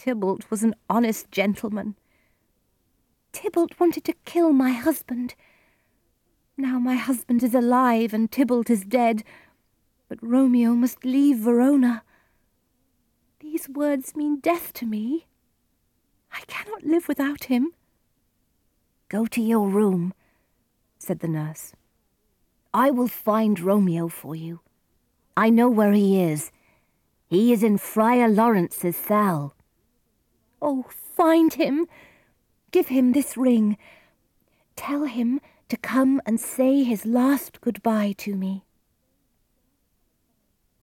Tybalt was an honest gentleman. Tybalt wanted to kill my husband. Now my husband is alive and Tybalt is dead, but Romeo must leave Verona. These words mean death to me. I cannot live without him. Go to your room, said the nurse. I will find Romeo for you. I know where he is. He is in Friar Lawrence's cell. Oh, find him. Give him this ring. Tell him to come and say his last goodbye to me.